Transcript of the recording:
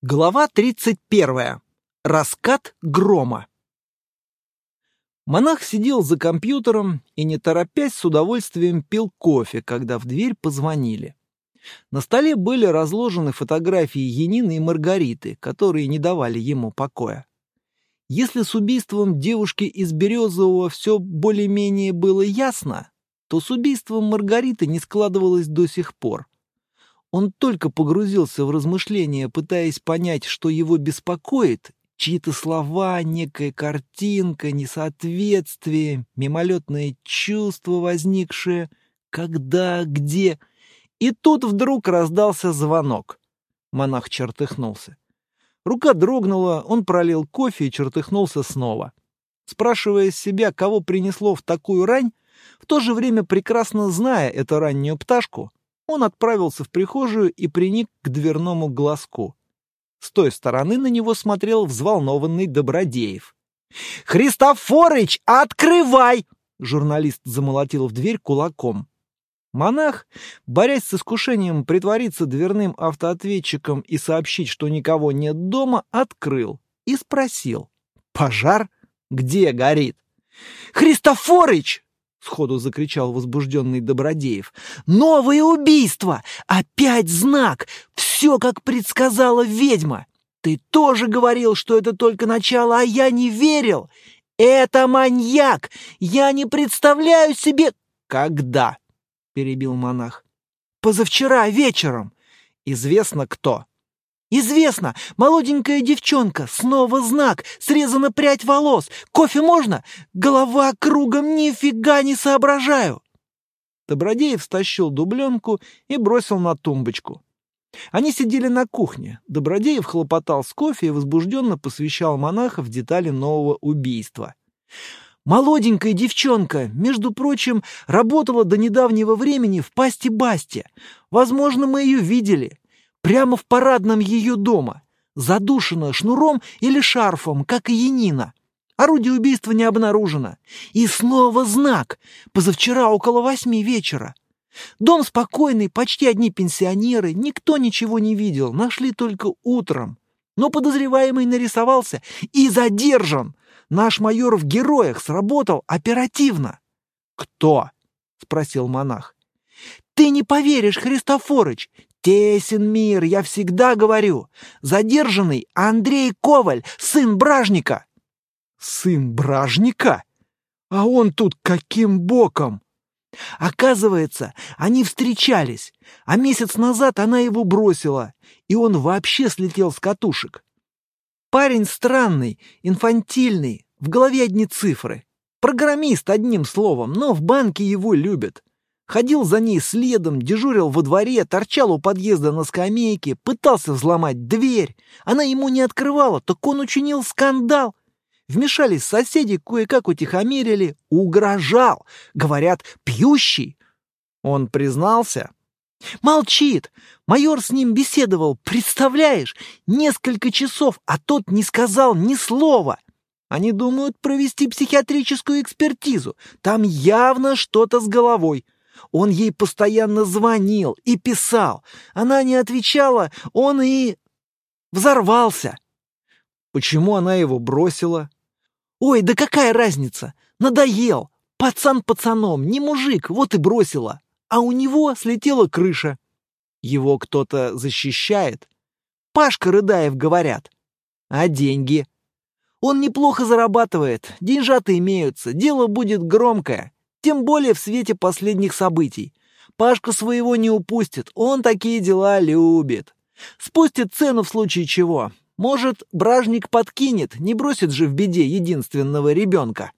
Глава 31. Раскат грома. Монах сидел за компьютером и, не торопясь, с удовольствием пил кофе, когда в дверь позвонили. На столе были разложены фотографии Янины и Маргариты, которые не давали ему покоя. Если с убийством девушки из Березового все более-менее было ясно, то с убийством Маргариты не складывалось до сих пор. Он только погрузился в размышления, пытаясь понять, что его беспокоит, чьи-то слова, некая картинка, несоответствие, мимолетное чувство, возникшее, когда, где. И тут вдруг раздался звонок. Монах чертыхнулся. Рука дрогнула, он пролил кофе и чертыхнулся снова. Спрашивая себя, кого принесло в такую рань, в то же время прекрасно зная эту раннюю пташку, он отправился в прихожую и приник к дверному глазку. С той стороны на него смотрел взволнованный Добродеев. «Христофорыч, открывай!» Журналист замолотил в дверь кулаком. Монах, борясь с искушением притвориться дверным автоответчиком и сообщить, что никого нет дома, открыл и спросил. «Пожар? Где горит?» «Христофорыч!» — сходу закричал возбужденный Добродеев. «Новое убийство! Опять знак! Все, как предсказала ведьма! Ты тоже говорил, что это только начало, а я не верил! Это маньяк! Я не представляю себе...» «Когда?» — перебил монах. «Позавчера вечером. Известно кто». «Известно! Молоденькая девчонка! Снова знак! Срезана прядь волос! Кофе можно? Голова кругом, нифига не соображаю!» Добродеев стащил дубленку и бросил на тумбочку. Они сидели на кухне. Добродеев хлопотал с кофе и возбужденно посвящал монаха в детали нового убийства. Молоденькая девчонка, между прочим, работала до недавнего времени в пасти Басти. Возможно, мы ее видели прямо в парадном ее дома, задушена шнуром или шарфом, как и Янина. Орудие убийства не обнаружено. И снова знак. Позавчера около восьми вечера. Дом спокойный, почти одни пенсионеры, никто ничего не видел, нашли только утром. Но подозреваемый нарисовался и задержан. Наш майор в героях сработал оперативно. «Кто?» — спросил монах. «Ты не поверишь, Христофорыч, Тесен мир, я всегда говорю. Задержанный Андрей Коваль, сын Бражника. Сын Бражника? А он тут каким боком? Оказывается, они встречались, а месяц назад она его бросила, и он вообще слетел с катушек. Парень странный, инфантильный, в голове одни цифры. Программист, одним словом, но в банке его любят. Ходил за ней следом, дежурил во дворе, торчал у подъезда на скамейке, пытался взломать дверь. Она ему не открывала, так он учинил скандал. Вмешались соседи, кое-как утихомирили. Угрожал. Говорят, пьющий. Он признался. Молчит. Майор с ним беседовал, представляешь? Несколько часов, а тот не сказал ни слова. Они думают провести психиатрическую экспертизу. Там явно что-то с головой. Он ей постоянно звонил и писал. Она не отвечала, он и... взорвался. Почему она его бросила? Ой, да какая разница? Надоел. Пацан пацаном, не мужик, вот и бросила. А у него слетела крыша. Его кто-то защищает? Пашка Рыдаев, говорят. А деньги? Он неплохо зарабатывает, деньжата имеются, дело будет громкое. Тем более в свете последних событий. Пашка своего не упустит, он такие дела любит. Спустит цену в случае чего. Может, бражник подкинет, не бросит же в беде единственного ребенка.